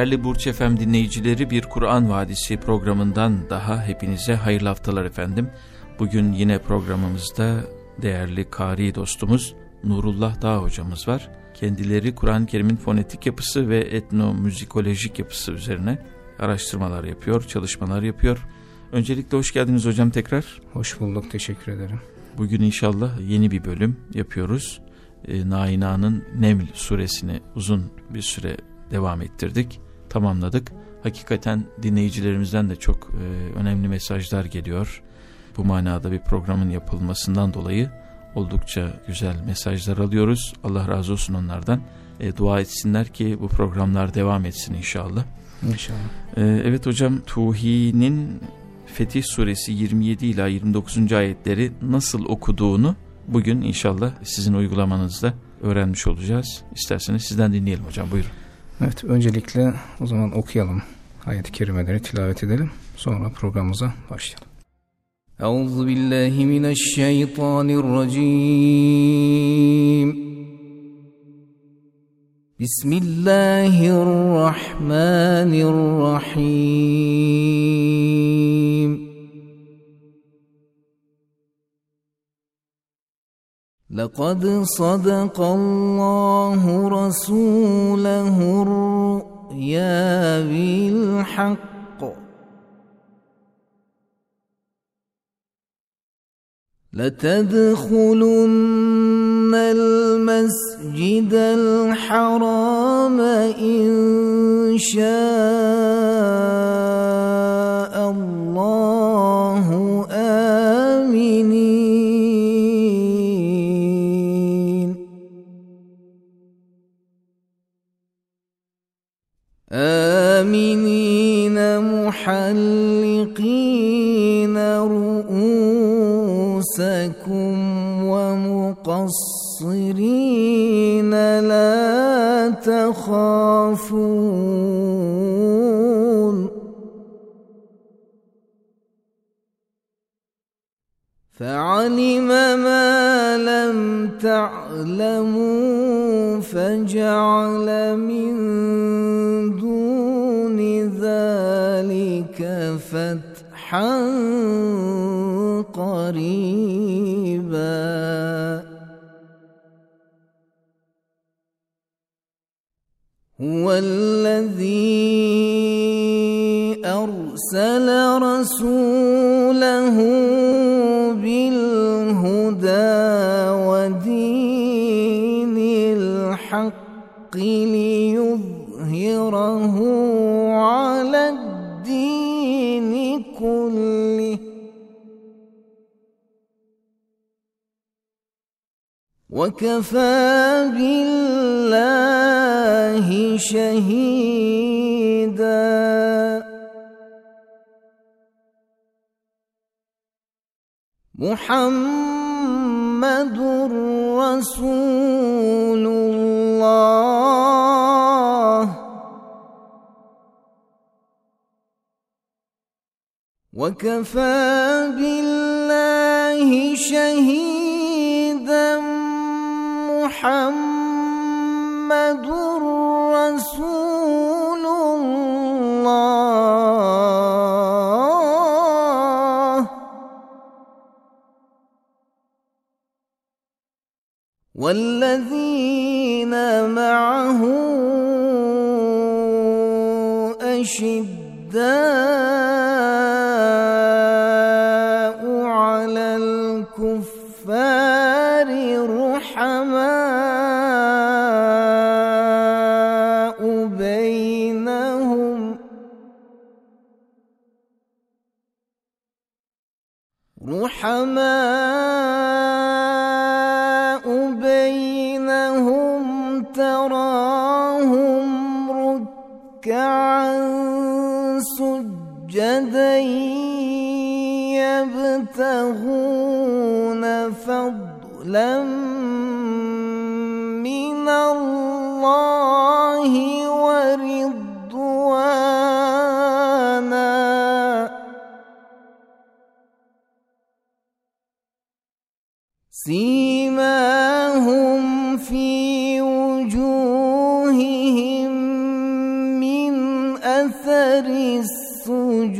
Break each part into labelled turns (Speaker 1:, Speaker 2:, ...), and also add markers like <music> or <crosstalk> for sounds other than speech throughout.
Speaker 1: Değerli Burç Efem dinleyicileri bir Kur'an Vadisi programından daha hepinize hayırlı haftalar efendim. Bugün yine programımızda değerli kari dostumuz Nurullah Dağ hocamız var. Kendileri Kur'an-ı Kerim'in fonetik yapısı ve etnomüzikolojik yapısı üzerine araştırmalar yapıyor, çalışmalar yapıyor. Öncelikle hoş geldiniz hocam tekrar.
Speaker 2: Hoş bulduk, teşekkür ederim.
Speaker 1: Bugün inşallah yeni bir bölüm yapıyoruz. E, Naina'nın Neml suresini uzun bir süre devam ettirdik, tamamladık. Hakikaten dinleyicilerimizden de çok e, önemli mesajlar geliyor. Bu manada bir programın yapılmasından dolayı oldukça güzel mesajlar alıyoruz. Allah razı olsun onlardan. E, dua etsinler ki bu programlar devam etsin inşallah.
Speaker 2: İnşallah.
Speaker 1: E, evet hocam Tuhi'nin Fetih suresi 27 ila 29. ayetleri nasıl okuduğunu bugün inşallah sizin uygulamanızda öğrenmiş olacağız. İsterseniz sizden dinleyelim hocam buyurun.
Speaker 2: Evet öncelikle o zaman okuyalım. Ayet-i kerimeleri tilavet edelim. Sonra programımıza başlayalım. Euzu billahi mineşşeytanirracim. Bismillahirrahmanirrahim. لقد صدق الله رسوله الرؤيا بالحق. لتدخلن المسجد الحرام إن شاء محلقين رؤوسكم ومقصرين لا تخافون فعلم ما لم تعلموا فجعل من فتحا قريبا. هو الذي أرسل رسوله وكفى بالله شهيدا. محمد رسول الله. وكفى بالله شهيدا. محمد رسول أثر السجود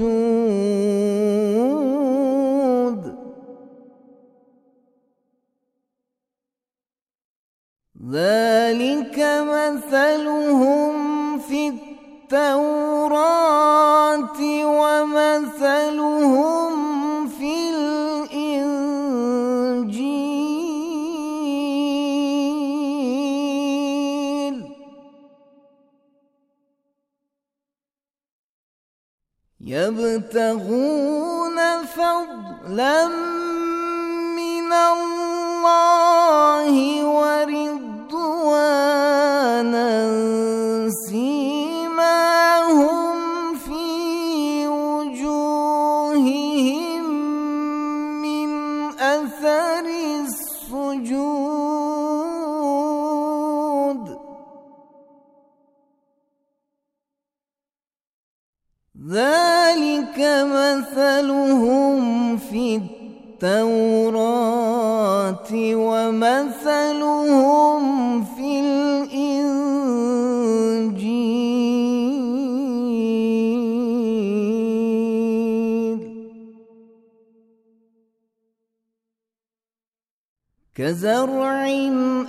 Speaker 2: كزرع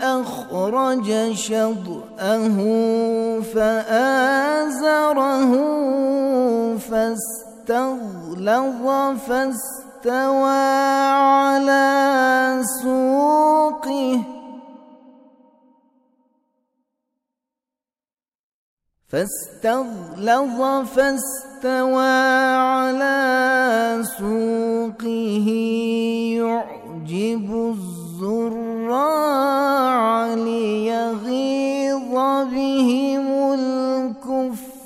Speaker 2: أخرج شطأه فآزره فاستغلظ فاستوى على سوقه. فاستغلظ فاستوى على سوقه يعجب الزراع ليغيظ بهم الكفار.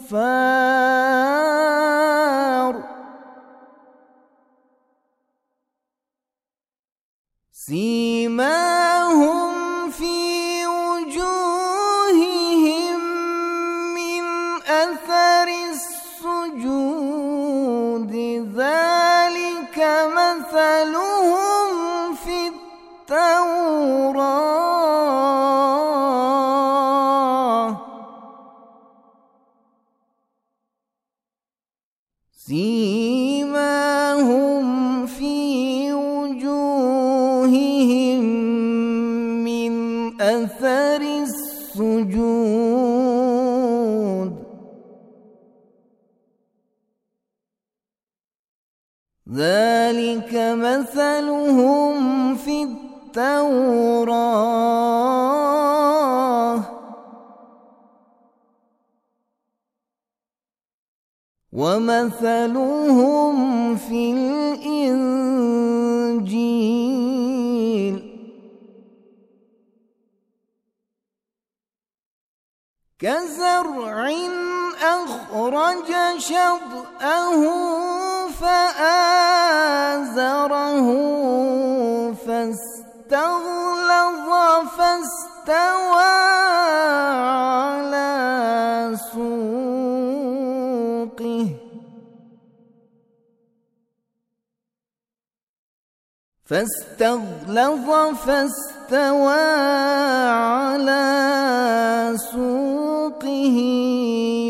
Speaker 2: سيماهم سيماهم في وجوههم من أثر السجود. ذلك مثلهم في التوراة. ومثلهم في الإنجيل. كزرع أخرج شطأه فآزره فاستغلظ فاستوى فاستغلظ فاستوى على سوقه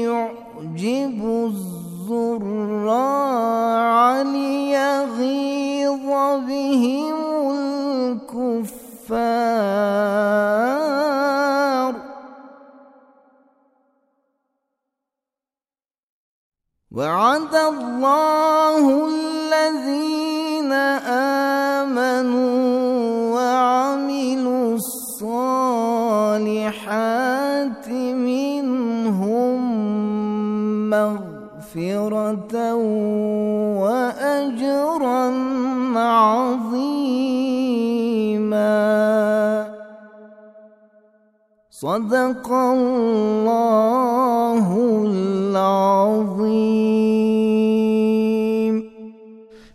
Speaker 2: يعجب الزراع ليغيظ بهم الكفار. وعد الله الذين آمنوا وعملوا الصالحات منهم مغفرة وأجرا
Speaker 3: عظيما. صدق الله العظيم.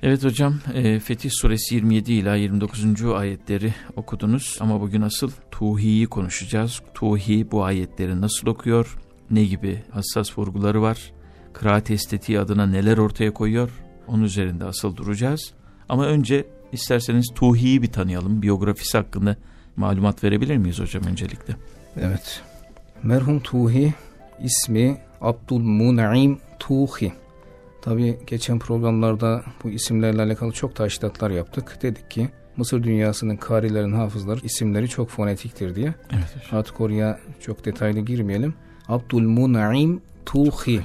Speaker 1: Evet hocam e, Fetih suresi 27 ila 29. ayetleri okudunuz ama bugün asıl Tuhi'yi konuşacağız. Tuhi bu ayetleri nasıl okuyor, ne gibi hassas vurguları var, kıraat estetiği adına neler ortaya koyuyor, onun üzerinde asıl duracağız. Ama önce isterseniz Tuhi'yi bir tanıyalım, biyografisi hakkında malumat verebilir miyiz hocam öncelikle?
Speaker 2: Evet. Merhum Tuhi ismi Abdülmun'im Tuhi. Tabi geçen programlarda bu isimlerle alakalı çok taşidatlar yaptık. Dedik ki Mısır dünyasının karilerin hafızları isimleri çok fonetiktir diye.
Speaker 1: Evet.
Speaker 2: Artık oraya çok detaylı girmeyelim. Abdülmun'im Tuhi.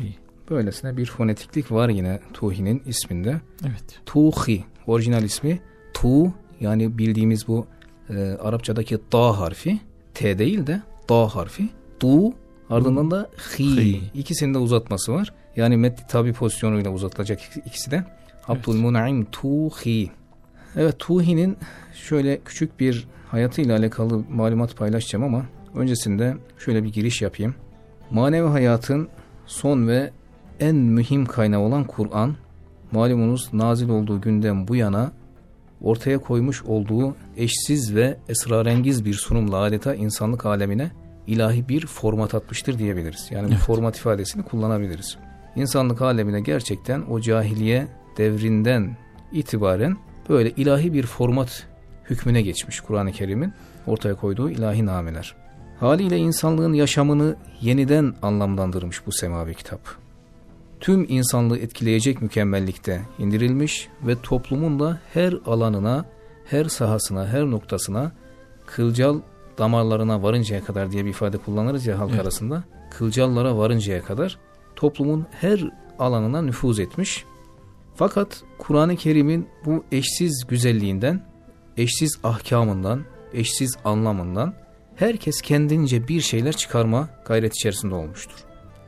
Speaker 2: Böylesine bir fonetiklik var yine Tuhi'nin isminde.
Speaker 1: Evet.
Speaker 2: Tuhi orijinal ismi Tu yani bildiğimiz bu e, Arapçadaki da harfi T değil de da harfi Tu ardından da hi.
Speaker 1: Hi.
Speaker 2: İkisinin de uzatması var. Yani metni tabi pozisyonuyla uzatılacak ikisi de. Abdülmun'im Tuhi. Evet Tuhi'nin şöyle küçük bir hayatıyla alakalı malumat paylaşacağım ama öncesinde şöyle bir giriş yapayım. Manevi hayatın son ve en mühim kaynağı olan Kur'an, malumunuz nazil olduğu günden bu yana ortaya koymuş olduğu eşsiz ve esrarengiz bir sunumla adeta insanlık alemine ilahi bir format atmıştır diyebiliriz. Yani bu
Speaker 1: Evet.
Speaker 2: format ifadesini kullanabiliriz. İnsanlık alemine gerçekten o cahiliye devrinden itibaren böyle ilahi bir format hükmüne geçmiş Kur'an-ı Kerim'in ortaya koyduğu ilahi nameler. Haliyle insanlığın yaşamını yeniden anlamlandırmış bu semavi kitap. Tüm insanlığı etkileyecek mükemmellikte indirilmiş ve toplumun da her alanına, her sahasına, her noktasına kılcal damarlarına varıncaya kadar diye bir ifade kullanırız ya halk
Speaker 1: Evet.
Speaker 2: arasında. Kılcallara varıncaya kadar toplumun her alanına nüfuz etmiş. Fakat Kur'an-ı Kerim'in bu eşsiz güzelliğinden, eşsiz ahkamından, eşsiz anlamından herkes kendince bir şeyler çıkarma gayret içerisinde olmuştur.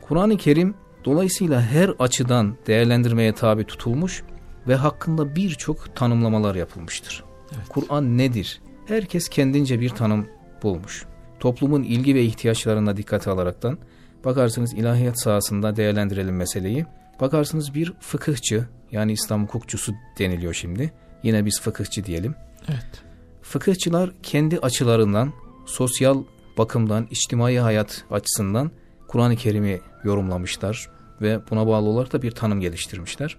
Speaker 2: Kur'an-ı Kerim dolayısıyla her açıdan değerlendirmeye tabi tutulmuş ve hakkında birçok tanımlamalar yapılmıştır.
Speaker 1: Evet.
Speaker 2: Kur'an nedir? Herkes kendince bir tanım bulmuş. Toplumun ilgi ve ihtiyaçlarına dikkate alaraktan bakarsınız ilahiyat sahasında değerlendirelim meseleyi. Bakarsınız bir fıkıhçı yani İslam hukukçusu deniliyor şimdi. Yine biz fıkıhçı diyelim.
Speaker 1: Evet.
Speaker 2: Fıkıhçılar kendi açılarından, sosyal bakımdan, içtimai hayat açısından Kur'an-ı Kerim'i yorumlamışlar ve buna bağlı olarak da bir tanım geliştirmişler.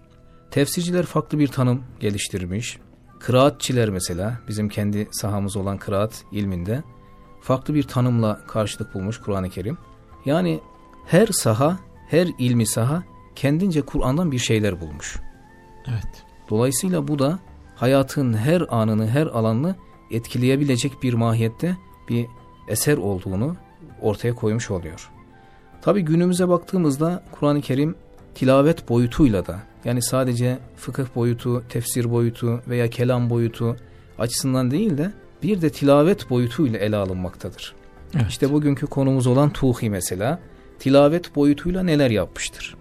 Speaker 2: Tefsirciler farklı bir tanım geliştirmiş. Kıraatçiler mesela bizim kendi sahamız olan kıraat ilminde farklı bir tanımla karşılık bulmuş Kur'an-ı Kerim. Yani her saha, her ilmi saha kendince Kur'an'dan bir şeyler bulmuş.
Speaker 1: Evet.
Speaker 2: Dolayısıyla bu da hayatın her anını, her alanını etkileyebilecek bir mahiyette bir eser olduğunu ortaya koymuş oluyor. Tabi günümüze baktığımızda Kur'an-ı Kerim tilavet boyutuyla da yani sadece fıkıh boyutu, tefsir boyutu veya kelam boyutu açısından değil de bir de tilavet boyutuyla ele alınmaktadır.
Speaker 1: Evet.
Speaker 2: İşte bugünkü konumuz olan Tuhi mesela tilavet boyutuyla neler yapmıştır?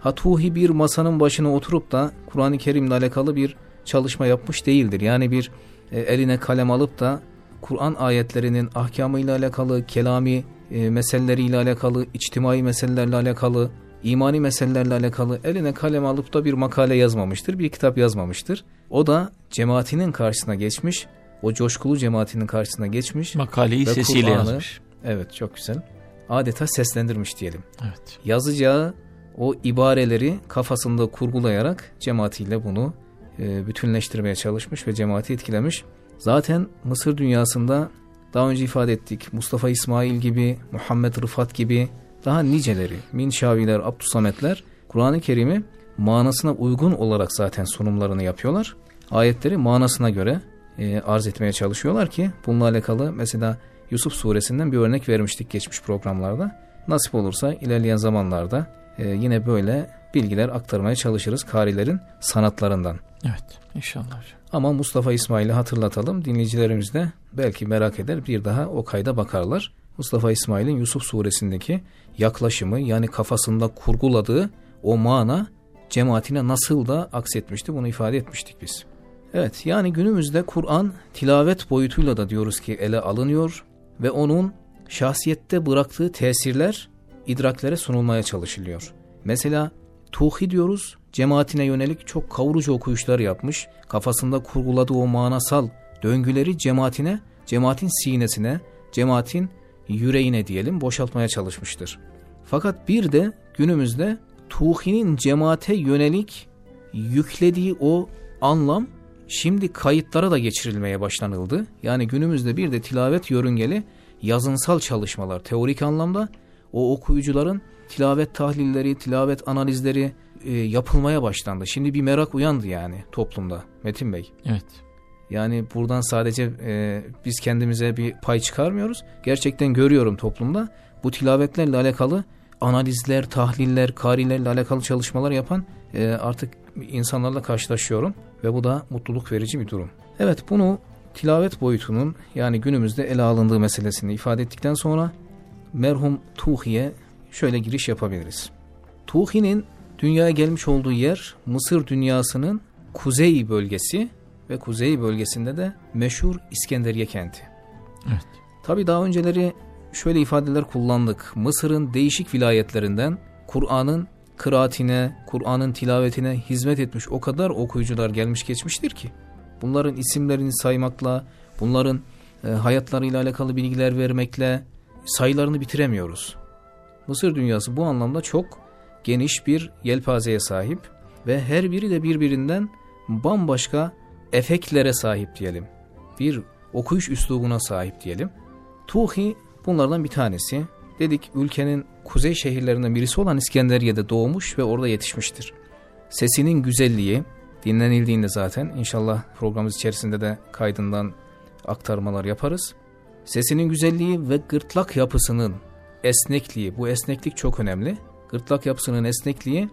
Speaker 2: Ha Tuhi bir masanın başına oturup da Kur'an-ı Kerim'le alakalı bir çalışma yapmış değildir. Yani bir e, eline kalem alıp da Kur'an ayetlerinin ahkamıyla alakalı, kelami e, meseleleriyle alakalı, içtimai meselelerle alakalı, imani meselelerle alakalı eline kalem alıp da bir makale yazmamıştır, bir kitap yazmamıştır. O da cemaatinin karşısına geçmiş, o coşkulu cemaatinin karşısına geçmiş.
Speaker 1: Makaleyi sesiyle
Speaker 2: Kur'an'ı-
Speaker 1: yazmış.
Speaker 2: Evet çok güzel. Adeta seslendirmiş diyelim.
Speaker 1: Evet.
Speaker 2: Yazacağı o ibareleri kafasında kurgulayarak cemaatiyle bunu e, bütünleştirmeye çalışmış ve cemaati etkilemiş. Zaten Mısır dünyasında daha önce ifade ettik Mustafa İsmail gibi, Muhammed Rıfat gibi daha niceleri, Minşaviler, Abdüsametler Kur'an-ı Kerim'i manasına uygun olarak zaten sunumlarını yapıyorlar. Ayetleri manasına göre e, arz etmeye çalışıyorlar ki bununla alakalı mesela Yusuf suresinden bir örnek vermiştik geçmiş programlarda. Nasip olursa ilerleyen zamanlarda e, yine böyle bilgiler aktarmaya çalışırız karilerin sanatlarından.
Speaker 1: Evet. İnşallah.
Speaker 2: Ama Mustafa İsmail'i hatırlatalım. Dinleyicilerimiz de belki merak eder bir daha o kayda bakarlar. Mustafa İsmail'in Yusuf suresindeki yaklaşımı yani kafasında kurguladığı o mana cemaatine nasıl da aksetmişti bunu ifade etmiştik biz. Evet yani günümüzde Kur'an tilavet boyutuyla da diyoruz ki ele alınıyor ve onun şahsiyette bıraktığı tesirler idraklere sunulmaya çalışılıyor. Mesela Tuhi diyoruz cemaatine yönelik çok kavurucu okuyuşlar yapmış. Kafasında kurguladığı o manasal döngüleri cemaatine, cemaatin sinesine, cemaatin yüreğine diyelim boşaltmaya çalışmıştır. Fakat bir de günümüzde Tuhi'nin cemaate yönelik yüklediği o anlam şimdi kayıtlara da geçirilmeye başlanıldı. Yani günümüzde bir de tilavet yörüngeli yazınsal çalışmalar teorik anlamda o okuyucuların tilavet tahlilleri, tilavet analizleri e, yapılmaya başlandı. Şimdi bir merak uyandı yani toplumda Metin Bey.
Speaker 1: Evet.
Speaker 2: Yani buradan sadece e, biz kendimize bir pay çıkarmıyoruz. Gerçekten görüyorum toplumda bu tilavetlerle alakalı analizler, tahliller, karilerle alakalı çalışmalar yapan e, artık insanlarla karşılaşıyorum ve bu da mutluluk verici bir durum. Evet bunu tilavet boyutunun yani günümüzde ele alındığı meselesini ifade ettikten sonra merhum Tuhi'ye şöyle giriş yapabiliriz. Tuhi'nin dünyaya gelmiş olduğu yer Mısır dünyasının kuzey bölgesi ve kuzey bölgesinde de meşhur İskenderiye kenti.
Speaker 1: Evet.
Speaker 2: Tabi daha önceleri şöyle ifadeler kullandık. Mısır'ın değişik vilayetlerinden Kur'an'ın kıraatine, Kur'an'ın tilavetine hizmet etmiş o kadar okuyucular gelmiş geçmiştir ki. Bunların isimlerini saymakla, bunların e, hayatlarıyla alakalı bilgiler vermekle sayılarını bitiremiyoruz. Mısır dünyası bu anlamda çok geniş bir yelpazeye sahip ve her biri de birbirinden bambaşka efektlere sahip diyelim. Bir okuyuş üslubuna sahip diyelim. Tuhi bunlardan bir tanesi. Dedik ülkenin kuzey şehirlerinden birisi olan İskenderiye'de doğmuş ve orada yetişmiştir. Sesinin güzelliği dinlenildiğinde zaten inşallah programımız içerisinde de kaydından aktarmalar yaparız. Sesinin güzelliği ve gırtlak yapısının esnekliği, bu esneklik çok önemli. Gırtlak yapısının esnekliği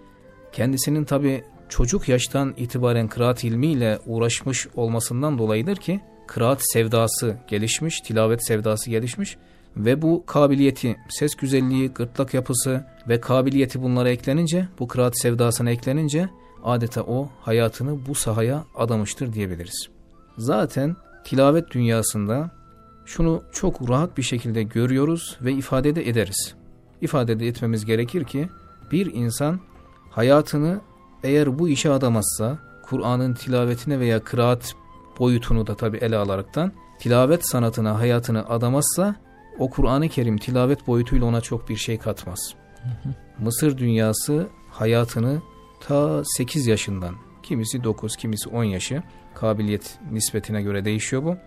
Speaker 2: kendisinin tabi çocuk yaştan itibaren kıraat ilmiyle uğraşmış olmasından dolayıdır ki kıraat sevdası gelişmiş, tilavet sevdası gelişmiş ve bu kabiliyeti, ses güzelliği, gırtlak yapısı ve kabiliyeti bunlara eklenince, bu kıraat sevdasına eklenince adeta o hayatını bu sahaya adamıştır diyebiliriz. Zaten tilavet dünyasında şunu çok rahat bir şekilde görüyoruz ve ifade de ederiz. İfade de etmemiz gerekir ki bir insan hayatını eğer bu işe adamazsa Kur'an'ın tilavetine veya kıraat boyutunu da tabi ele alaraktan tilavet sanatına hayatını adamazsa o Kur'an-ı Kerim tilavet boyutuyla ona çok bir şey katmaz. Mısır dünyası hayatını ta 8 yaşından kimisi 9 kimisi 10 yaşı kabiliyet nispetine göre değişiyor bu.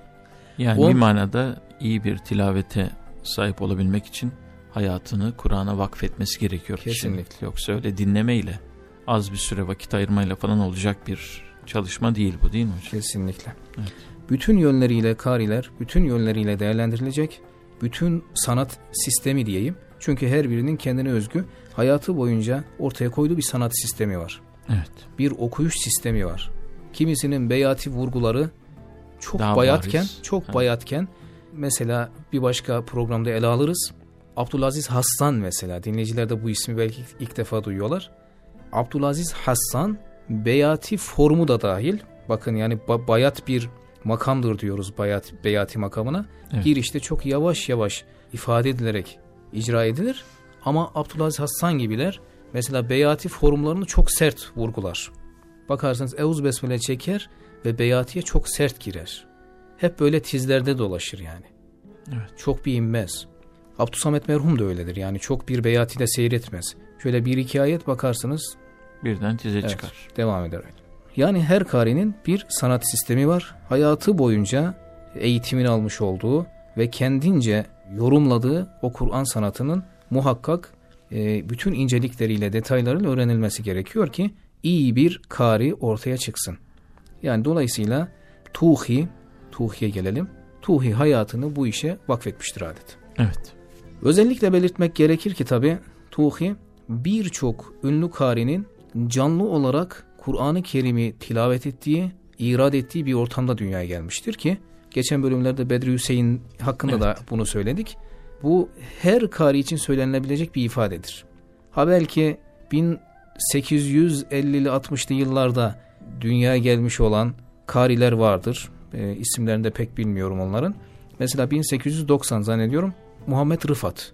Speaker 1: Yani o, bir manada iyi bir tilavete sahip olabilmek için hayatını Kur'an'a vakfetmesi gerekiyor.
Speaker 2: Kesinlikle.
Speaker 1: Kişinin. Yoksa öyle dinlemeyle az bir süre vakit ayırmayla falan olacak bir çalışma değil bu değil mi hocam?
Speaker 2: Kesinlikle.
Speaker 1: Evet.
Speaker 2: Bütün yönleriyle kariler, bütün yönleriyle değerlendirilecek. Bütün sanat sistemi diyeyim. Çünkü her birinin kendine özgü hayatı boyunca ortaya koyduğu bir sanat sistemi var.
Speaker 1: Evet.
Speaker 2: Bir okuyuş sistemi var. Kimisinin beyati vurguları çok
Speaker 1: Daha
Speaker 2: bayatken,
Speaker 1: bariz.
Speaker 2: çok
Speaker 1: Ha.
Speaker 2: bayatken mesela bir başka programda ele alırız. Abdülaziz Hassan mesela dinleyiciler de bu ismi belki ilk defa duyuyorlar. Abdülaziz Hassan beyati formu da dahil. Bakın yani ba- bayat bir makamdır diyoruz bayat beyati makamına.
Speaker 1: Evet.
Speaker 2: Girişte çok yavaş yavaş ifade edilerek icra edilir. Ama Abdülaziz Hassan gibiler mesela beyati formlarını çok sert vurgular. Bakarsanız Euz Besmele çeker ve beyatiye çok sert girer. Hep böyle tizlerde dolaşır yani.
Speaker 1: Evet.
Speaker 2: Çok bir inmez. Abdüsamet merhum da öyledir. Yani çok bir beyati de seyretmez. Şöyle bir iki ayet bakarsınız
Speaker 1: Birden tize
Speaker 2: Evet.
Speaker 1: çıkar.
Speaker 2: devam eder. Yani her karinin bir sanat sistemi var. Hayatı boyunca eğitimini almış olduğu ve kendince yorumladığı o Kur'an sanatının muhakkak e, bütün incelikleriyle, detaylarıyla öğrenilmesi gerekiyor ki iyi bir kari ortaya çıksın. Yani dolayısıyla Tuhi, Tuhi'ye gelelim. Tuhi hayatını bu işe vakfetmiştir adet.
Speaker 1: Evet.
Speaker 2: Özellikle belirtmek gerekir ki tabi Tuhi birçok ünlü karinin canlı olarak Kur'an-ı Kerim'i tilavet ettiği, irad ettiği bir ortamda dünyaya gelmiştir ki geçen bölümlerde Bedri Hüseyin hakkında da bunu söyledik. Bu her kari için söylenilebilecek bir ifadedir. Ha belki 1850'li 60'lı yıllarda dünyaya gelmiş olan kariler vardır. E, isimlerini de pek bilmiyorum onların. Mesela 1890 zannediyorum Muhammed Rıfat.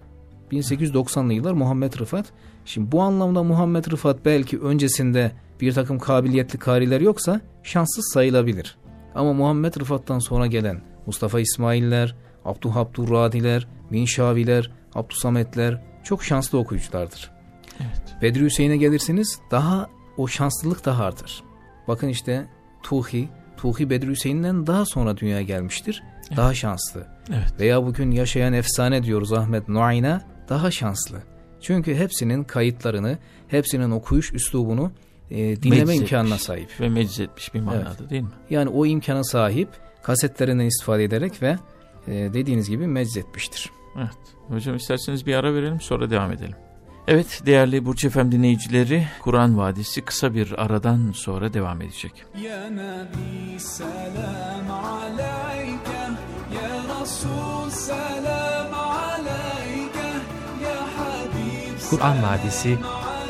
Speaker 2: 1890'lı yıllar Muhammed Rıfat. Şimdi bu anlamda Muhammed Rıfat belki öncesinde bir takım kabiliyetli kariler yoksa şanssız sayılabilir. Ama Muhammed Rıfat'tan sonra gelen Mustafa İsmailler, Abdülhabdurradiler, Minşaviler, Abdüsametler çok şanslı okuyuculardır.
Speaker 1: Evet.
Speaker 2: Bedri Hüseyin'e gelirsiniz daha o şanslılık daha artar. Bakın işte Tuhi, Tuhi Bedri Hüseyin'den daha sonra dünyaya gelmiştir. Daha şanslı.
Speaker 1: Evet.
Speaker 2: Veya bugün yaşayan efsane diyoruz Ahmet Nuayna daha şanslı. Çünkü hepsinin kayıtlarını, hepsinin okuyuş üslubunu e, dinleme
Speaker 1: meclis
Speaker 2: imkanına sahip.
Speaker 1: Ve meclis etmiş bir manada evet. değil mi?
Speaker 2: Yani o imkana sahip kasetlerinden istifade ederek ve e, dediğiniz gibi meclis etmiştir.
Speaker 1: Evet. Hocam isterseniz bir ara verelim sonra devam edelim. Evet değerli Burç Efem dinleyicileri Kur'an Vadisi kısa bir aradan sonra devam edecek.
Speaker 4: Ya Nebi selam aleyke, ya Resul selam aleyke, ya Habib
Speaker 5: Kur'an Vadisi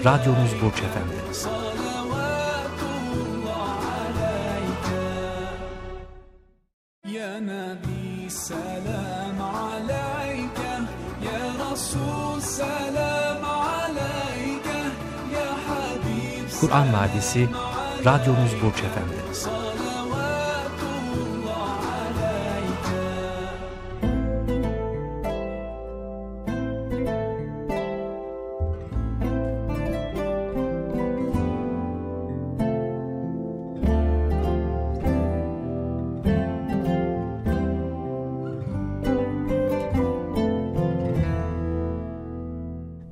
Speaker 5: radyonuz Burç
Speaker 4: Efem'deniz. يا نبي سلام عليك يا رسول سلام عليك يا حبيب
Speaker 5: Kur'an Vadisi radyonuz Burç Efendi.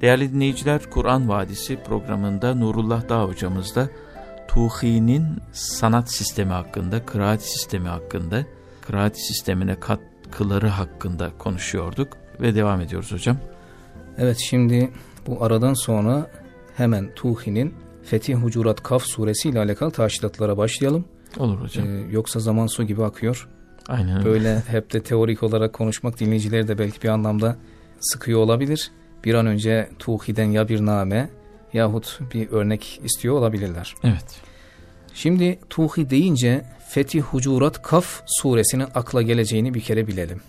Speaker 1: Değerli dinleyiciler Kur'an Vadisi programında Nurullah Dağ hocamızla Tuhi'nin sanat sistemi hakkında, kıraat sistemi hakkında, kıraat sistemine katkıları hakkında konuşuyorduk ve devam ediyoruz hocam.
Speaker 2: Evet şimdi bu aradan sonra hemen Tuhi'nin Fetih Hucurat Kaf suresi ile alakalı taşidatlara başlayalım.
Speaker 1: Olur hocam.
Speaker 2: Ee, yoksa zaman su gibi akıyor.
Speaker 1: Aynen öyle.
Speaker 2: Böyle hep de teorik olarak konuşmak dinleyicileri de belki bir anlamda sıkıyor olabilir. Bir an önce Tuhi'den ya bir name yahut bir örnek istiyor olabilirler.
Speaker 1: Evet.
Speaker 2: Şimdi Tuhi deyince Fetih Hucurat Kaf suresinin akla geleceğini bir kere bilelim.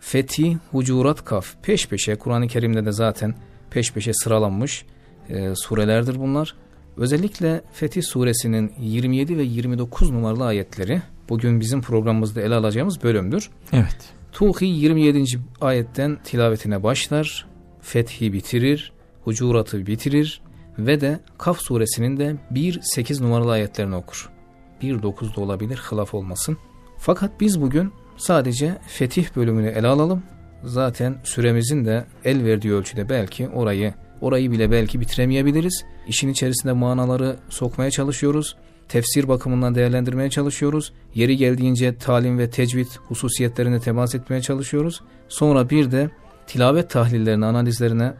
Speaker 2: Fetih Hucurat Kaf peş peşe Kur'an-ı Kerim'de de zaten peş peşe sıralanmış e, surelerdir bunlar. Özellikle Fetih suresinin 27 ve 29 numaralı ayetleri bugün bizim programımızda ele alacağımız bölümdür.
Speaker 1: Evet.
Speaker 2: Tuhi 27. ayetten tilavetine başlar, fethi bitirir, hucuratı bitirir ve de Kaf suresinin de 1-8 numaralı ayetlerini okur. 1-9 da olabilir, hılaf olmasın. Fakat biz bugün sadece fetih bölümünü ele alalım. Zaten süremizin de el verdiği ölçüde belki orayı orayı bile belki bitiremeyebiliriz. İşin içerisinde manaları sokmaya çalışıyoruz. Tefsir bakımından değerlendirmeye çalışıyoruz. Yeri geldiğince talim ve tecvid hususiyetlerine temas etmeye çalışıyoruz. Sonra bir de tilavet tahlillerine, analizlerine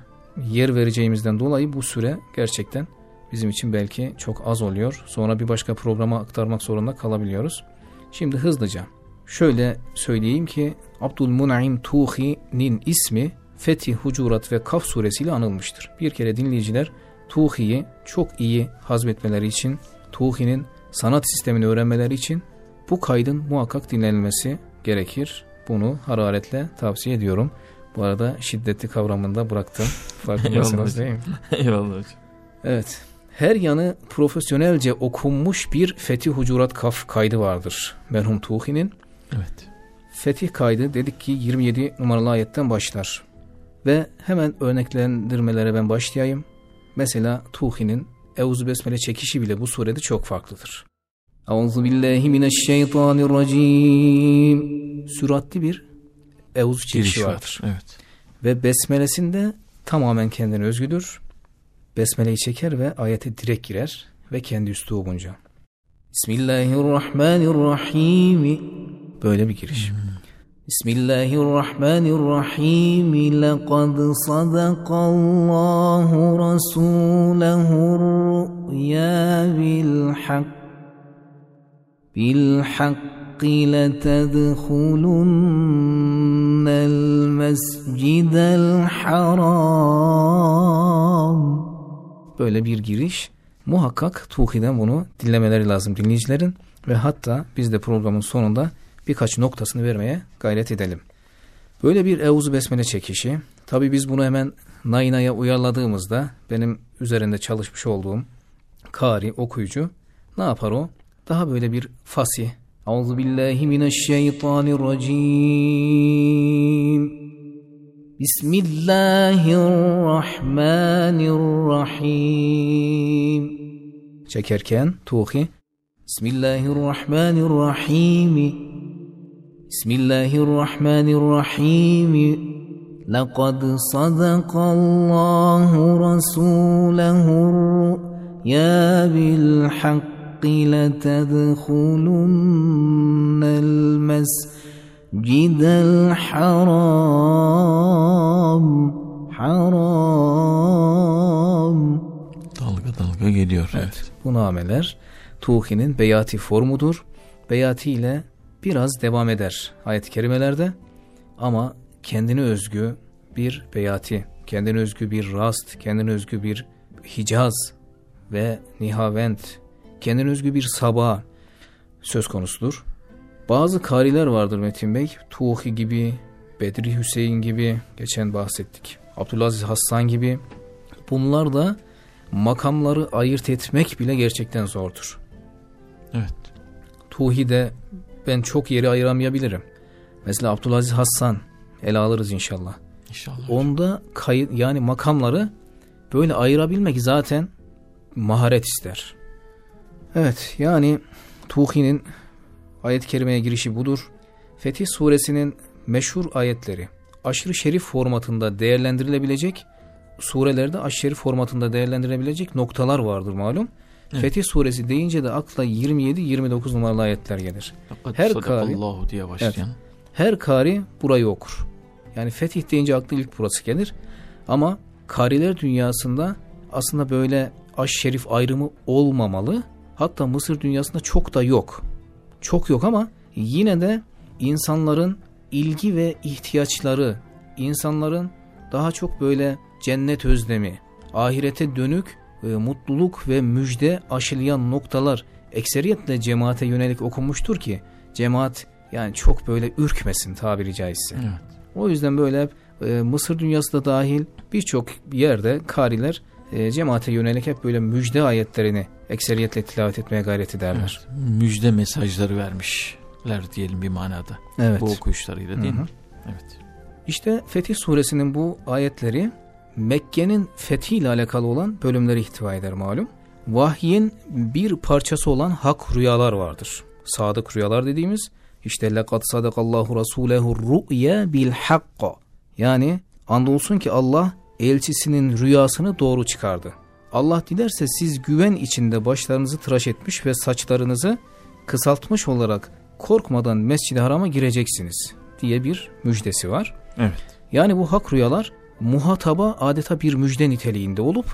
Speaker 2: yer vereceğimizden dolayı bu süre gerçekten bizim için belki çok az oluyor. Sonra bir başka programa aktarmak zorunda kalabiliyoruz. Şimdi hızlıca şöyle söyleyeyim ki Abdülmun'im Tuhi'nin ismi Fetih, Hucurat ve Kaf suresiyle anılmıştır. Bir kere dinleyiciler Tuhi'yi çok iyi hazmetmeleri için, Tuhi'nin sanat sistemini öğrenmeleri için bu kaydın muhakkak dinlenilmesi gerekir. Bunu hararetle tavsiye ediyorum. Bu arada şiddetli kavramında bıraktım. <laughs> Farkındasınız değil mi? <laughs>
Speaker 1: Eyvallah hocam.
Speaker 2: Evet. Her yanı profesyonelce okunmuş bir Fetih Hucurat Kaf kaydı vardır. Merhum Tuhi'nin.
Speaker 1: Evet.
Speaker 2: Fetih kaydı dedik ki 27 numaralı ayetten başlar. Ve hemen örneklendirmelere ben başlayayım. Mesela Tuhi'nin Euzu Besmele çekişi bile bu surede çok farklıdır. Euzu billahi mineşşeytanirracim. Süratli bir evuz
Speaker 1: girişi,
Speaker 2: vardır.
Speaker 1: Evet.
Speaker 2: Ve besmelesinde tamamen kendine özgüdür. Besmeleyi çeker ve ayete direkt girer ve kendi üslubunca. Bismillahirrahmanirrahim. Böyle bir giriş. Hmm. Bismillahirrahmanirrahim.
Speaker 3: Laqad sadakallahu rasulehu rü'ya bil hak. Bil hak. بالحق لتدخلن المسجد الحرام
Speaker 2: Böyle bir giriş. Muhakkak Tuhi'den bunu dinlemeleri lazım dinleyicilerin. ve hatta biz de programın sonunda birkaç noktasını vermeye gayret edelim. Böyle bir Eûzü Besmele çekişi, tabi biz bunu hemen Nayna'ya uyarladığımızda benim üzerinde çalışmış olduğum kari, okuyucu ne yapar o? Daha böyle bir fasih. أعوذ بالله من الشيطان الرجيم. بسم الله الرحمن الرحيم. شكر كان توخي بسم الله الرحمن الرحيم بسم الله الرحمن الرحيم
Speaker 3: لقد صدق الله رسوله الرؤيا بالحق لتدخلن المسجد الحرام حرام
Speaker 1: Dalga dalga geliyor. Evet.
Speaker 2: Bu nameler Tuhi'nin beyati formudur. Beyati ile biraz devam eder ayet-i kerimelerde ama kendine özgü bir beyati, kendine özgü bir rast, kendine özgü bir hicaz ve nihavent, kendine özgü bir sabah söz konusudur. Bazı kariler vardır Metin Bey, Tuhi gibi, Bedri Hüseyin gibi, geçen bahsettik. Abdülaziz Hassan gibi. Bunlar da makamları ayırt etmek bile gerçekten zordur.
Speaker 1: Evet.
Speaker 2: Tuhi'de ben çok yeri ayıramayabilirim. Mesela Abdülaziz Hassan ele alırız inşallah.
Speaker 1: İnşallah.
Speaker 2: Onda kayıt yani makamları böyle ayırabilmek zaten maharet ister. Evet yani Tuhi'nin ayet-i kerimeye girişi budur. Fetih suresinin meşhur ayetleri aşırı şerif formatında değerlendirilebilecek surelerde aşırı şerif formatında değerlendirilebilecek noktalar vardır malum.
Speaker 1: Evet.
Speaker 2: Fetih suresi deyince de akla 27-29 numaralı ayetler gelir. her kari-
Speaker 1: Allahu diye başlayan.
Speaker 2: Her kari burayı okur. Yani fetih deyince aklı ilk burası gelir. Ama kariler dünyasında aslında böyle aş şerif ayrımı olmamalı. Hatta Mısır dünyasında çok da yok. Çok yok ama yine de insanların ilgi ve ihtiyaçları, insanların daha çok böyle cennet özlemi, ahirete dönük e, mutluluk ve müjde aşılayan noktalar ekseriyetle cemaate yönelik okunmuştur ki cemaat yani çok böyle ürkmesin tabiri caizse.
Speaker 1: Evet.
Speaker 2: O yüzden böyle hep, e, Mısır dünyası da dahil birçok yerde kariler e, cemaate yönelik hep böyle müjde ayetlerini ekseriyetle tilavet etmeye gayret ederler.
Speaker 1: Evet. Müjde mesajları vermişler diyelim bir manada.
Speaker 2: Evet.
Speaker 1: Bu okuyuşlarıyla değil
Speaker 2: Hı hı.
Speaker 1: mi? Evet.
Speaker 2: İşte Fetih suresinin bu ayetleri Mekke'nin fethiyle alakalı olan bölümleri ihtiva eder malum. Vahyin bir parçası olan hak rüyalar vardır. Sadık rüyalar dediğimiz işte lekad sadakallahu rasulehu ru'ya bil hakka. Yani andolsun ki Allah elçisinin rüyasını doğru çıkardı. Allah dilerse siz güven içinde başlarınızı tıraş etmiş ve saçlarınızı kısaltmış olarak korkmadan Mescid-i Haram'a gireceksiniz diye bir müjdesi var.
Speaker 1: Evet.
Speaker 2: Yani bu hak rüyalar muhataba adeta bir müjde niteliğinde olup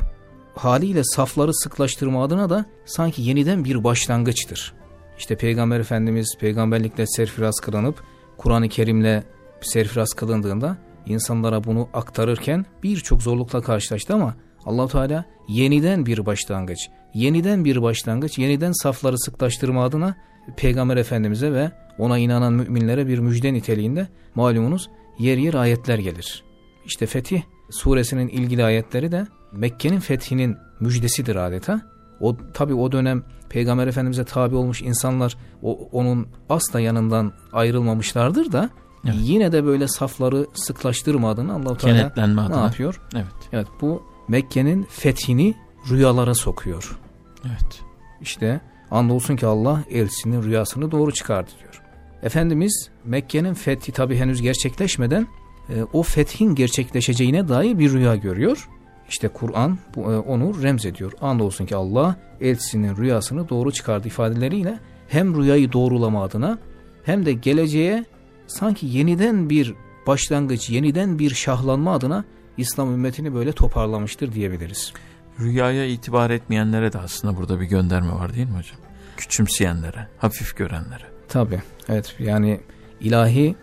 Speaker 2: haliyle safları sıklaştırma adına da sanki yeniden bir başlangıçtır. İşte Peygamber Efendimiz peygamberlikle serfiraz kılınıp Kur'an-ı Kerim'le serfiraz kılındığında insanlara bunu aktarırken birçok zorlukla karşılaştı ama Allahu Teala yeniden bir başlangıç, yeniden bir başlangıç, yeniden safları sıklaştırma adına Peygamber Efendimiz'e ve ona inanan müminlere bir müjde niteliğinde malumunuz yer yer ayetler gelir. İşte Fetih suresinin ilgili ayetleri de Mekke'nin fethinin müjdesidir adeta. O tabi o dönem Peygamber Efendimiz'e tabi olmuş insanlar o, onun asla yanından ayrılmamışlardır da
Speaker 1: Evet.
Speaker 2: yine de böyle safları sıklaştırma adına Allah Teala ne
Speaker 1: adına.
Speaker 2: yapıyor?
Speaker 1: Evet.
Speaker 2: Evet bu Mekke'nin fethini rüyalara sokuyor.
Speaker 1: Evet.
Speaker 2: İşte andolsun ki Allah elçisinin rüyasını doğru çıkardı diyor. Efendimiz Mekke'nin fethi tabi henüz gerçekleşmeden e, o fethin gerçekleşeceğine dair bir rüya görüyor. İşte Kur'an e, onu remzediyor. Andolsun ki Allah elçisinin rüyasını doğru çıkardı ifadeleriyle hem rüyayı doğrulama adına hem de geleceğe sanki yeniden bir başlangıç, yeniden bir şahlanma adına İslam ümmetini böyle toparlamıştır diyebiliriz.
Speaker 1: Rüyaya itibar etmeyenlere de aslında burada bir gönderme var değil mi hocam? Küçümseyenlere, hafif görenlere.
Speaker 2: Tabi evet yani ilahi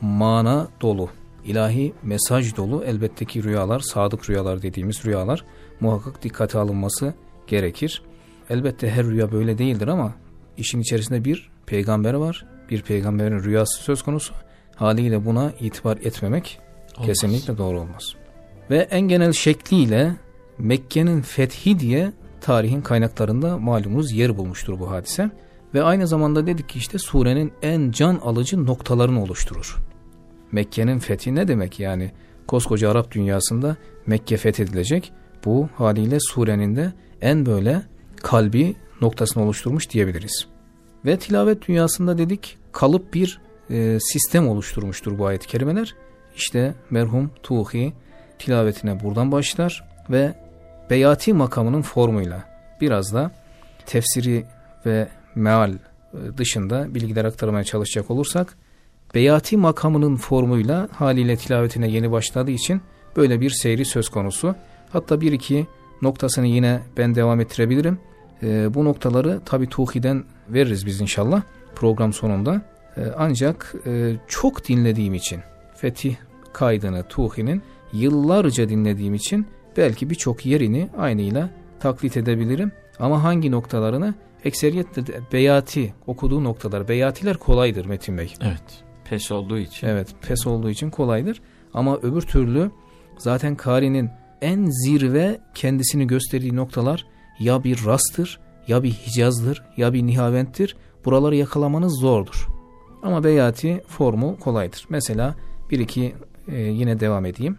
Speaker 2: mana dolu, ilahi mesaj dolu elbette ki rüyalar, sadık rüyalar dediğimiz rüyalar muhakkak dikkate alınması gerekir. Elbette her rüya böyle değildir ama işin içerisinde bir peygamber var. Bir peygamberin rüyası söz konusu. Haliyle buna itibar etmemek
Speaker 1: Olmaz.
Speaker 2: kesinlikle doğru olmaz. Ve en genel şekliyle Mekke'nin fethi diye tarihin kaynaklarında malumunuz yer bulmuştur bu hadise. Ve aynı zamanda dedik ki işte surenin en can alıcı noktalarını oluşturur. Mekke'nin fethi ne demek yani? Koskoca Arap dünyasında Mekke fethedilecek. Bu haliyle surenin de en böyle kalbi noktasını oluşturmuş diyebiliriz. Ve tilavet dünyasında dedik kalıp bir e, sistem oluşturmuştur bu ayet-i kerimeler. İşte merhum Tuhi tilavetine buradan başlar ve beyati makamının formuyla biraz da tefsiri ve meal e, dışında bilgiler aktarmaya çalışacak olursak beyati makamının formuyla haliyle tilavetine yeni başladığı için böyle bir seyri söz konusu. Hatta bir iki noktasını yine ben devam ettirebilirim. E, bu noktaları tabi Tuhi'den veririz biz inşallah program sonunda. E, ancak e, çok dinlediğim için Fetih kaydını Tuhi'nin yıllarca dinlediğim için belki birçok yerini aynıyla taklit edebilirim. Ama hangi noktalarını ekseriyetle de beyati okuduğu noktalar. Beyatiler kolaydır Metin Bey.
Speaker 1: Evet. Pes olduğu için.
Speaker 2: Evet pes olduğu için kolaydır. Ama öbür türlü zaten Kari'nin en zirve kendisini gösterdiği noktalar ya bir rastır, ya bir hicazdır, ya bir nihaventtir. Buraları yakalamanız zordur. Ama beyati formu kolaydır. Mesela bir iki e, yine devam edeyim.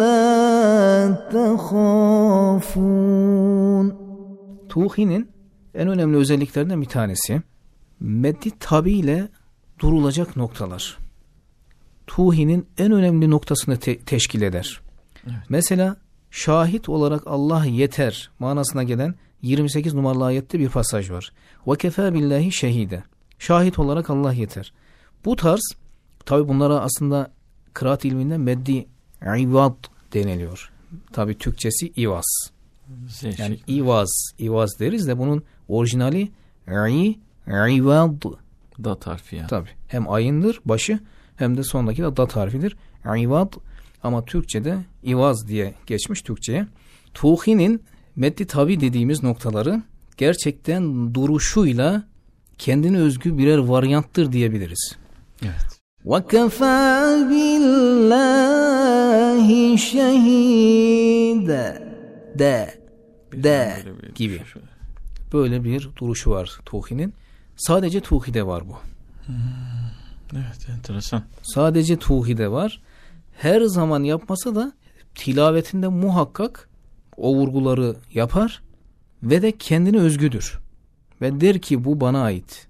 Speaker 3: لا تخافون
Speaker 2: Tuhi'nin en önemli özelliklerinden bir tanesi meddi tabi ile durulacak noktalar. Tuhi'nin en önemli noktasını te- teşkil eder. Mesela şahit olarak Allah yeter manasına gelen 28 numaralı ayette bir pasaj var. Ve kefe billahi şehide. Şahit olarak Allah yeter. Bu tarz tabi bunlara aslında kıraat ilminde meddi ivad deniliyor. Tabi Türkçesi ivaz.
Speaker 1: Z
Speaker 2: Yani
Speaker 1: şekli.
Speaker 2: ivaz, ivaz deriz de bunun orijinali i, ivad.
Speaker 1: Dat harfi yani.
Speaker 2: Tabi hem ayındır başı hem de sondaki de dat harfidir. İvad ama Türkçe'de ivaz diye geçmiş Türkçe'ye. Tuhi'nin meddi tabi dediğimiz noktaları gerçekten duruşuyla kendine özgü birer varyanttır diyebiliriz.
Speaker 1: Evet.
Speaker 3: وكفى بالله شهيدا
Speaker 2: De, de
Speaker 1: Böyle bir-
Speaker 2: gibi. Böyle bir duruşu var Tuhi'nin. Sadece Tuhi'de var bu.
Speaker 1: Evet enteresan.
Speaker 2: Sadece Tuhi'de var. Her zaman yapması da tilavetinde muhakkak o vurguları yapar ve de kendine özgüdür. Ve der ki bu bana ait.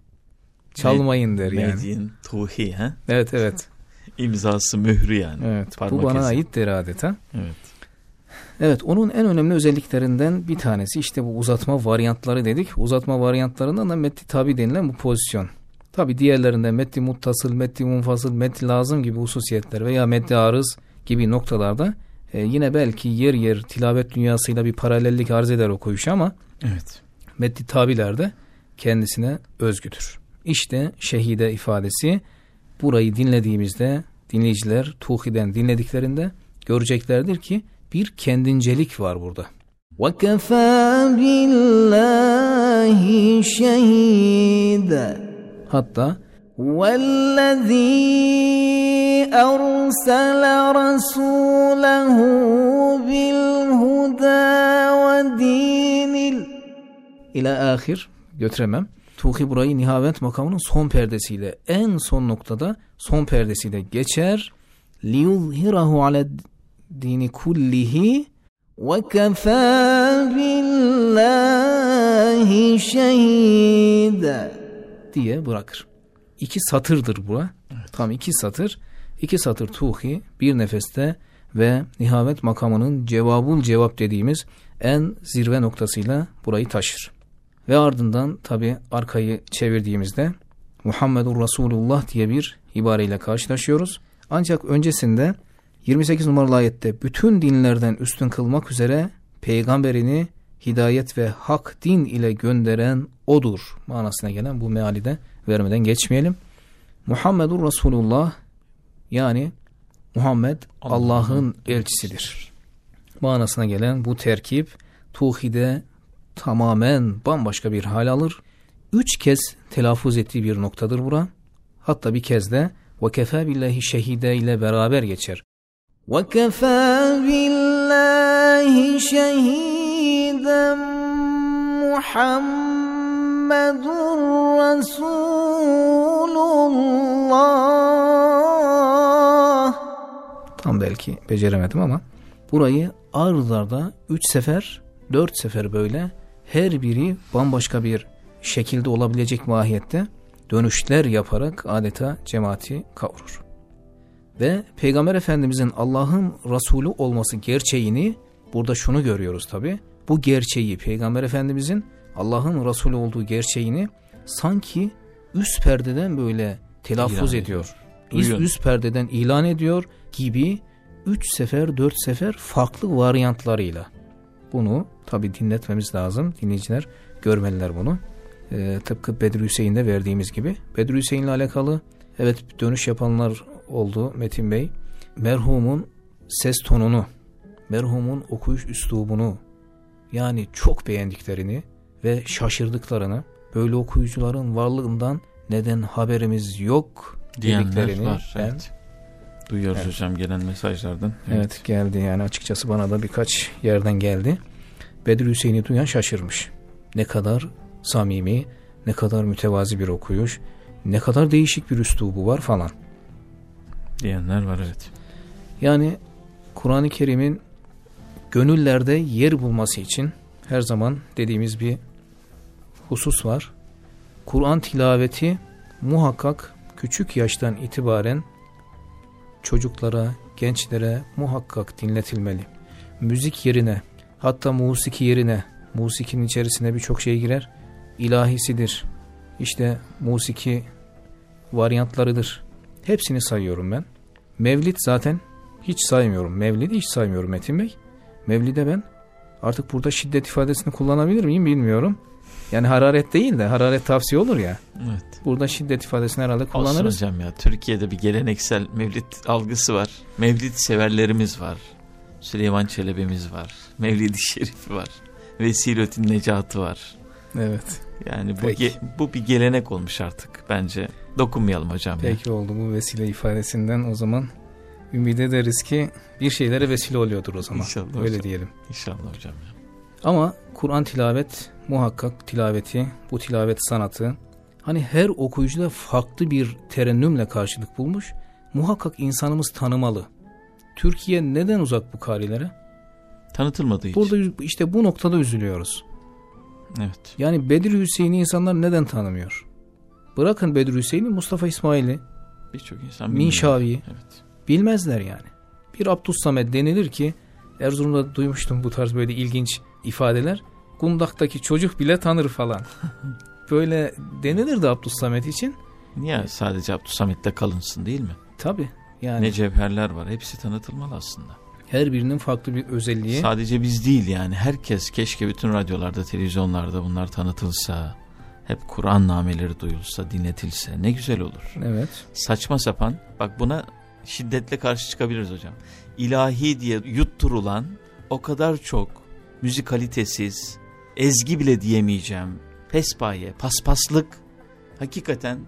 Speaker 2: Çalmayın der yani.
Speaker 1: Medyin Tuhi ha?
Speaker 2: Evet evet. <laughs>
Speaker 1: İmzası mührü yani.
Speaker 2: Evet bu
Speaker 1: Parmak
Speaker 2: bana
Speaker 1: izi.
Speaker 2: ait der adeta.
Speaker 1: Evet.
Speaker 2: Evet onun en önemli özelliklerinden bir tanesi işte bu uzatma varyantları dedik. Uzatma varyantlarından da metni tabi denilen bu pozisyon. Tabi diğerlerinde metni muttasıl, metni munfasıl, metni lazım gibi hususiyetler veya metni arız gibi noktalarda e, yine belki yer yer tilavet dünyasıyla bir paralellik arz eder okuyuş ama
Speaker 1: Evet.
Speaker 2: metni tabilerde kendisine özgüdür. İşte şehide ifadesi burayı dinlediğimizde dinleyiciler Tuhi'den dinlediklerinde göreceklerdir ki bir kendincelik var burada.
Speaker 3: وكفى بالله شهيدا
Speaker 2: Hatta
Speaker 3: والذي أرسل رسوله بالهدى ودين ال-
Speaker 2: ila ahir götüremem. Tuhi burayı nihavent makamının son perdesiyle en son noktada son perdesiyle geçer. لِيُظْهِرَهُ عَلَى dini kullihi
Speaker 3: وكفى بالله شهيدا
Speaker 2: diye bırakır. İki satırdır bura. Tam iki satır. İki satır tuhi bir nefeste ve nihavet makamının cevabul cevap dediğimiz en zirve noktasıyla burayı taşır. Ve ardından tabi arkayı çevirdiğimizde Muhammedur Resulullah diye bir ibareyle karşılaşıyoruz. Ancak öncesinde 28 numaralı ayette bütün dinlerden üstün kılmak üzere peygamberini hidayet ve hak din ile gönderen odur manasına gelen bu meali de vermeden geçmeyelim. Muhammedur Resulullah yani Muhammed Allah'ın elçisidir. Manasına gelen bu terkip tuhide tamamen bambaşka bir hal alır. Üç kez telaffuz ettiği bir noktadır bura. Hatta bir kez de ve kefe billahi şehide ile beraber geçer.
Speaker 3: وكفى بالله شهيدا محمد رسول الله
Speaker 2: Tam belki beceremedim ama burayı ard arda 3 sefer 4 sefer böyle her biri bambaşka bir şekilde olabilecek mahiyette dönüşler yaparak adeta cemaati kavurur. Ve Peygamber Efendimizin Allah'ın Resulü olması gerçeğini burada şunu görüyoruz tabi. Bu gerçeği Peygamber Efendimizin Allah'ın Resulü olduğu gerçeğini sanki üst perdeden böyle telaffuz
Speaker 1: İlan
Speaker 2: ediyor.
Speaker 1: Duyuyor.
Speaker 2: Üst, üst perdeden ilan ediyor gibi 3 sefer 4 sefer farklı varyantlarıyla. Bunu tabi dinletmemiz lazım. Dinleyiciler görmeliler bunu. Ee, tıpkı Bedir Hüseyin'de verdiğimiz gibi. Bedir Hüseyin'le alakalı evet dönüş yapanlar oldu Metin Bey. Merhumun ses tonunu, merhumun okuyuş üslubunu yani çok beğendiklerini ve şaşırdıklarını böyle okuyucuların varlığından neden haberimiz yok
Speaker 1: Diyenler
Speaker 2: dediklerini
Speaker 1: var.
Speaker 2: ben
Speaker 1: Evet. Duyuyoruz
Speaker 2: Evet.
Speaker 1: hocam gelen mesajlardan.
Speaker 2: Evet geldi yani açıkçası bana da birkaç yerden geldi. Bedir Hüseyin'i duyan şaşırmış. Ne kadar samimi, ne kadar mütevazi bir okuyuş, ne kadar değişik bir üslubu var falan.
Speaker 1: Diyenler var evet.
Speaker 2: Yani Kur'an-ı Kerim'in gönüllerde yer bulması için her zaman dediğimiz bir husus var. Kur'an tilaveti muhakkak küçük yaştan itibaren çocuklara, gençlere muhakkak dinletilmeli. Müzik yerine, hatta musiki yerine, musikinin içerisine birçok şey girer. İlahisidir. İşte musiki varyantlarıdır. Hepsini sayıyorum ben. Mevlid zaten hiç saymıyorum. Mevlid'i hiç saymıyorum Metin Bey. Mevlid'e ben artık burada şiddet ifadesini kullanabilir miyim bilmiyorum. Yani hararet değil de hararet tavsiye olur ya.
Speaker 1: Evet.
Speaker 2: Burada şiddet ifadesini herhalde
Speaker 1: Olsun
Speaker 2: kullanırız.
Speaker 1: hocam ya. Türkiye'de bir geleneksel mevlid algısı var. Mevlid severlerimiz var. Süleyman Çelebi'miz var. Mevlid-i Şerifi var. Vesiletün Necatı var.
Speaker 2: Evet.
Speaker 1: Yani bu, ge- bu bir gelenek olmuş artık bence. Dokunmayalım hocam. ya.
Speaker 2: Peki oldu bu vesile ifadesinden o zaman ümit ederiz ki bir şeylere vesile oluyordur o zaman.
Speaker 1: İnşallah
Speaker 2: Öyle
Speaker 1: hocam.
Speaker 2: diyelim.
Speaker 1: İnşallah hocam ya.
Speaker 2: Ama Kur'an tilavet muhakkak tilaveti, bu tilavet sanatı hani her okuyucuda farklı bir terennümle karşılık bulmuş. Muhakkak insanımız tanımalı. Türkiye neden uzak bu karilere?
Speaker 1: Tanıtılmadığı için.
Speaker 2: Burada işte bu noktada üzülüyoruz.
Speaker 1: Evet.
Speaker 2: Yani Bedir Hüseyin'i insanlar neden tanımıyor? Bırakın Bedir Hüseyin'i Mustafa İsmail'i,
Speaker 1: Birçok insan bilmiyor.
Speaker 2: Minşavi'yi
Speaker 1: Evet.
Speaker 2: bilmezler yani. Bir Abdüssamet denilir ki Erzurum'da duymuştum bu tarz böyle ilginç ifadeler. Gundak'taki çocuk bile tanır falan. <laughs> böyle denilirdi Abdüssamet için.
Speaker 1: Niye sadece Abdülsamet'te kalınsın değil mi?
Speaker 2: Tabi yani
Speaker 1: Ne cevherler var. Hepsi tanıtılmalı aslında.
Speaker 2: her birinin farklı bir özelliği.
Speaker 1: Sadece biz değil yani. Herkes keşke bütün radyolarda, televizyonlarda bunlar tanıtılsa. Hep Kur'an nameleri duyulsa, dinletilse ne güzel olur.
Speaker 2: evet.
Speaker 1: Saçma sapan, bak buna şiddetle karşı çıkabiliriz hocam. İlahi diye yutturulan o kadar çok müzikalitesiz, ezgi bile diyemeyeceğim, pespaye, paspaslık, hakikaten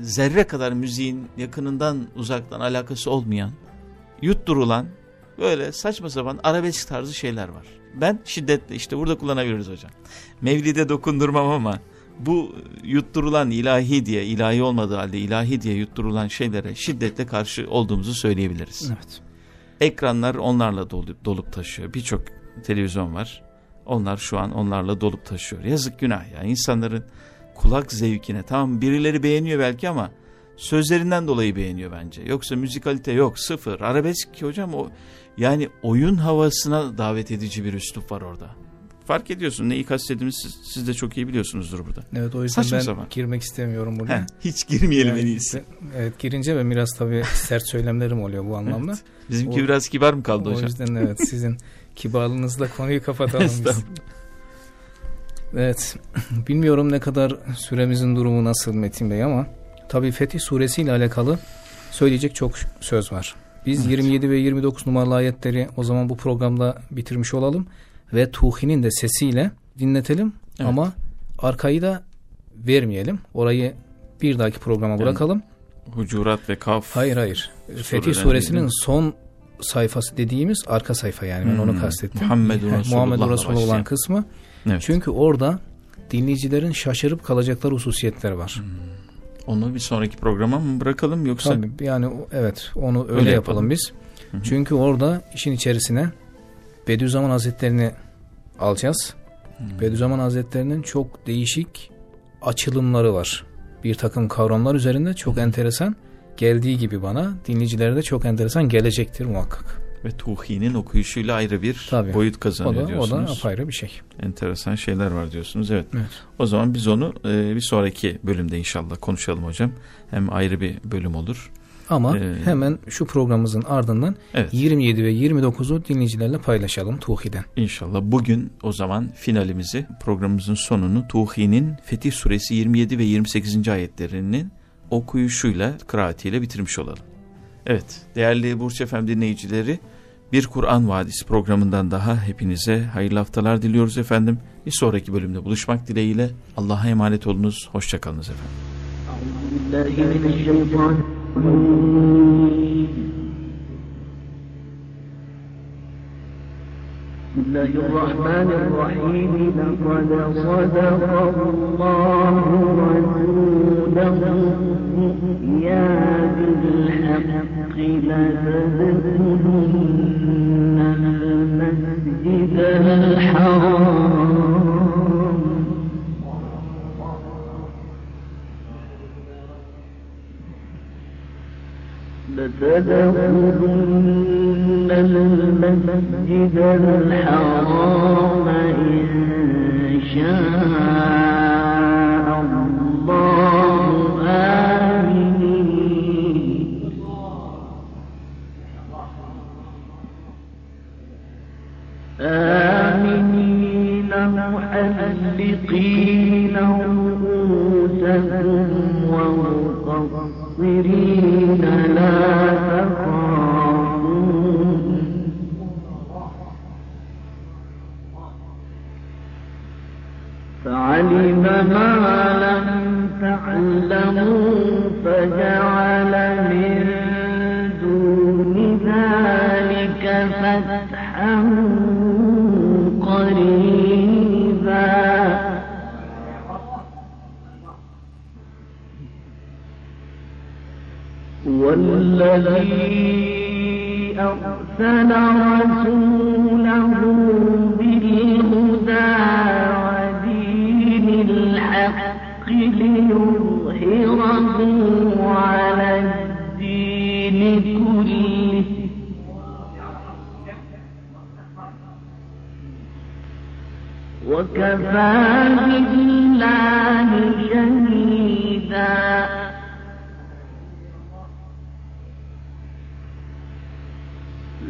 Speaker 1: zerre kadar müziğin yakınından uzaktan alakası olmayan, yutturulan böyle saçma sapan arabesk tarzı şeyler var. Ben şiddetle işte burada kullanabiliriz hocam. Mevlide dokundurmam ama bu yutturulan ilahi diye, ilahi olmadığı halde ilahi diye yutturulan şeylere şiddetle karşı olduğumuzu söyleyebiliriz.
Speaker 2: Evet.
Speaker 1: Ekranlar onlarla dolup, dolup taşıyor. Birçok televizyon var. Onlar şu an onlarla dolup taşıyor. Yazık günah ya. İnsanların kulak zevkine tamam birileri beğeniyor belki ama sözlerinden dolayı beğeniyor bence. Yoksa müzikalite yok sıfır. Arabesk ki hocam o yani oyun havasına davet edici bir üslup var orada. fark ediyorsun neyi kastediğimizi siz, siz de çok iyi biliyorsunuzdur burada.
Speaker 2: Evet o yüzden
Speaker 1: Saçma
Speaker 2: ben
Speaker 1: sapan.
Speaker 2: girmek istemiyorum buraya.
Speaker 1: Heh, hiç girmeyelim
Speaker 2: Yani
Speaker 1: en iyisi.
Speaker 2: Evet girince ben biraz tabii sert söylemlerim oluyor bu anlamda.
Speaker 1: Bizimki
Speaker 2: O-
Speaker 1: biraz kibar mı kaldı
Speaker 2: o
Speaker 1: hocam?
Speaker 2: yüzden evet sizin <laughs> kibarlığınızla konuyu kapatalım biz. Evet <clears throat> bilmiyorum ne kadar süremizin durumu nasıl Metin Bey ama tabii Fetih Suresi ile alakalı söyleyecek çok söz var. Biz
Speaker 1: Evet.
Speaker 2: 27 ve 29 numaralı ayetleri o zaman bu programda bitirmiş olalım ve Tuhi'nin de sesiyle dinletelim
Speaker 1: Evet.
Speaker 2: ama arkayı da vermeyelim. Orayı bir dahaki programa
Speaker 1: Yani
Speaker 2: bırakalım.
Speaker 1: Hucurat ve Kaf.
Speaker 2: Hayır hayır. Fetih Suresinin son sayfası dediğimiz arka sayfa yani ben
Speaker 1: Hmm.
Speaker 2: onu kastettim.
Speaker 1: Muhammedun
Speaker 2: Heh,
Speaker 1: Resulullah'la
Speaker 2: Muhammed Resulullah olan kısmı.
Speaker 1: Evet.
Speaker 2: Çünkü orada dinleyicilerin şaşırıp kalacakları hususiyetler var.
Speaker 1: Onu bir sonraki programa mı bırakalım yoksa?
Speaker 2: Tabii yani evet onu öyle,
Speaker 1: Öyle
Speaker 2: yapalım,
Speaker 1: yapalım.
Speaker 2: biz.
Speaker 1: Hı hı.
Speaker 2: Çünkü orada işin içerisine Bediüzzaman Hazretlerini alacağız.
Speaker 1: Hmm.
Speaker 2: Bediüzzaman Hazretlerinin çok değişik açılımları var. Bir takım kavramlar üzerinde çok enteresan geldiği gibi bana dinleyicilere de çok enteresan gelecektir muhakkak.
Speaker 1: Ve Tuhi'nin okuyuşuyla ayrı bir
Speaker 2: Tabii.
Speaker 1: boyut
Speaker 2: O
Speaker 1: kazanıyor
Speaker 2: da, o da
Speaker 1: diyorsunuz.
Speaker 2: apayrı bir şey.
Speaker 1: Enteresan şeyler var diyorsunuz. Evet.
Speaker 2: Evet.
Speaker 1: O zaman biz onu e, bir sonraki bölümde inşallah konuşalım hocam. Hem ayrı bir bölüm olur.
Speaker 2: Ama
Speaker 1: Ee,
Speaker 2: hemen şu programımızın ardından
Speaker 1: Evet.
Speaker 2: 27 ve 29'u dinleyicilerle paylaşalım Tuhi'den.
Speaker 1: İnşallah bugün o zaman finalimizi programımızın sonunu Tuhi'nin Fetih Suresi 27 ve 28. ayetlerinin okuyuşuyla, kıraatiyle bitirmiş olalım. Evet, değerli Burç Efem dinleyicileri, bir Kur'an Vadisi programından daha hepinize hayırlı haftalar diliyoruz efendim. Bir sonraki bölümde buluşmak dileğiyle Allah'a emanet olunuz, hoşçakalınız efendim.
Speaker 6: بسم الله الرحمن الرحيم لقد صدق الله رسوله. الرؤيا بالحق لتدخلن المسجد الحرام. لتدخلن المسجد الحرام إن شاء الله آمنين آمنين محلقين فعلم ما لم تعلموا فجعل والذي أرسل رسوله بالهدى ودين الحق ليظهره على الدين كله. وكفى بالله شهيدا.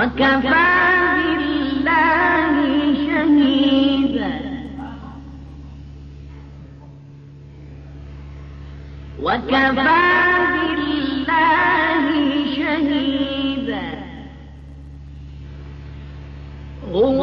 Speaker 6: وكفى بالله شهيدا. وكفى بالله شهيدا. هو